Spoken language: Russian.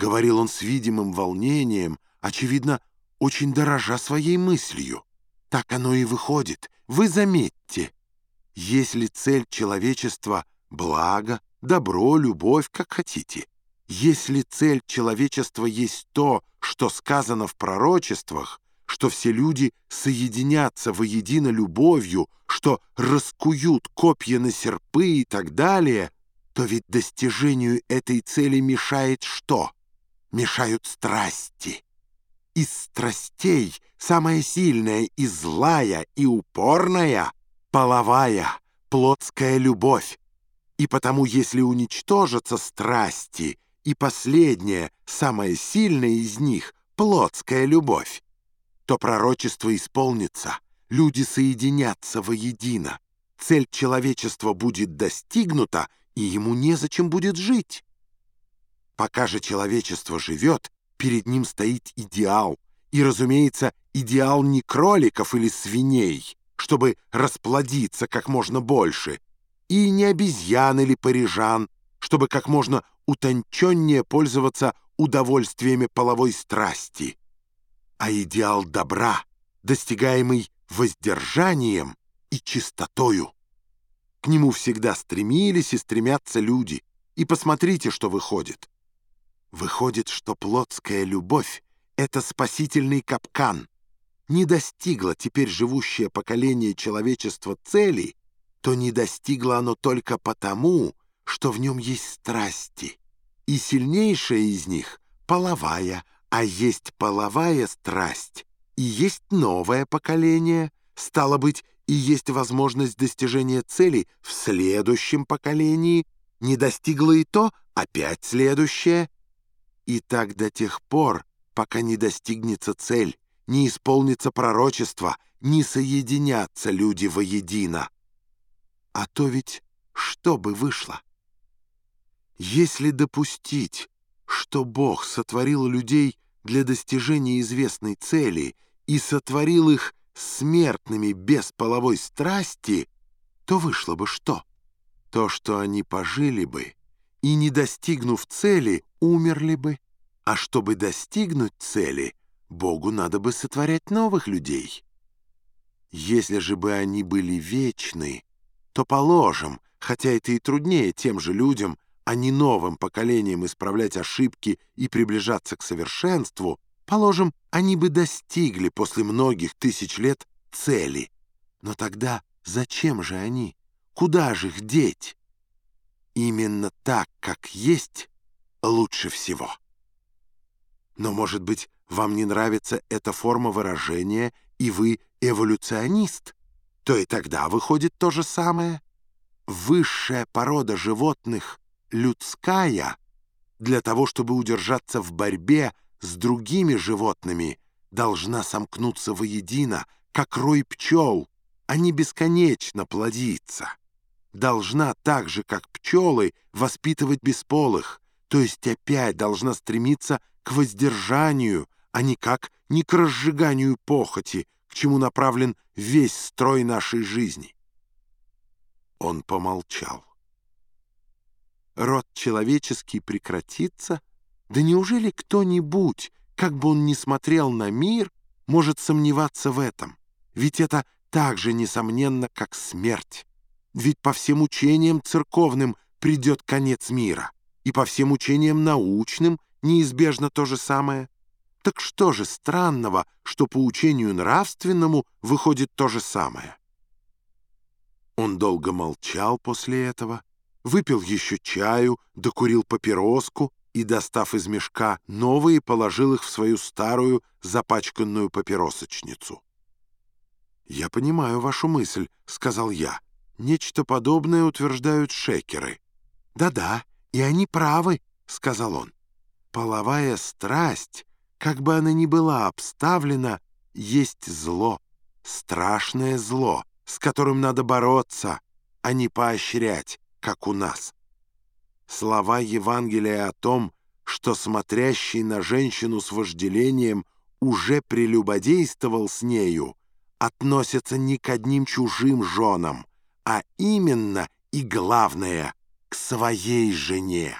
Говорил он с видимым волнением, очевидно, очень дорожа своей мыслью. Так оно и выходит. Вы заметьте, если цель человечества — благо, добро, любовь, как хотите, если цель человечества есть то, что сказано в пророчествах, что все люди соединятся воедино любовью, что раскуют копья на серпы и так далее, то ведь достижению этой цели мешает что? Мешают страсти. Из страстей самая сильная и злая и упорная — половая, плотская любовь. И потому, если уничтожатся страсти, и последняя, самая сильная из них — плотская любовь, то пророчество исполнится, люди соединятся воедино, цель человечества будет достигнута, и ему незачем будет жить. Пока же человечество живет, перед ним стоит идеал, и, разумеется, идеал не кроликов или свиней, чтобы расплодиться как можно больше, и не обезьян или парижан, чтобы как можно утонченнее пользоваться удовольствиями половой страсти, а идеал добра, достигаемый воздержанием и чистотою. К нему всегда стремились и стремятся люди. И посмотрите, что выходит. Выходит, что плотская любовь — это спасительный капкан. Не достигло теперь живущее поколение человечества цели, то не достигло оно только потому, что в нем есть страсти. И сильнейшая из них — половая, а есть половая страсть, и есть новое поколение, стало быть, и есть возможность достижения цели в следующем поколении, не достигло и то, опять следующее. И так до тех пор, пока не достигнется цель, не исполнится пророчество, не соединятся люди воедино. А то ведь что бы вышло? Если допустить, что Бог сотворил людей для достижения известной цели и сотворил их смертными без половой страсти, то вышло бы что? То, что они пожили бы и, не достигнув цели, умерли бы. А чтобы достигнуть цели, Богу надо бы сотворять новых людей. Если же бы они были вечны, то положим, хотя это и труднее тем же людям, а не новым поколениям исправлять ошибки и приближаться к совершенству, положим, они бы достигли после многих тысяч лет цели. Но тогда зачем же они? Куда же их деть? Именно так, как есть, лучше всего. Но, может быть, вам не нравится эта форма выражения, и вы эволюционист, то и тогда выходит то же самое. Высшая порода животных людская для того, чтобы удержаться в борьбе с другими животными, должна сомкнуться воедино, как рой пчел, а не бесконечно плодиться. Должна так же, как пчелы, воспитывать бесполых, то есть опять должна стремиться к воздержанию, а никак не к разжиганию похоти, к чему направлен весь строй нашей жизни. Он помолчал род человеческий прекратится, да неужели кто-нибудь, как бы он ни смотрел на мир, может сомневаться в этом? Ведь это так же несомненно, как смерть. Ведь по всем учениям церковным придет конец мира, и по всем учениям научным неизбежно то же самое. Так что же странного, что по учению нравственному выходит то же самое? Он долго молчал после этого, выпил еще чаю, докурил папироску и, достав из мешка новые, положил их в свою старую запачканную папиросочницу. «Я понимаю вашу мысль», — сказал я. «Нечто подобное утверждают шекеры». «Да-да, и они правы», — сказал он. «Половая страсть, как бы она ни была обставлена, есть зло, страшное зло, с которым надо бороться, а не поощрять как у нас. Слова Евангелия о том, что смотрящий на женщину с вожделением уже прелюбодействовал с нею, относятся не к одним чужим женам, а именно и главное — к своей жене.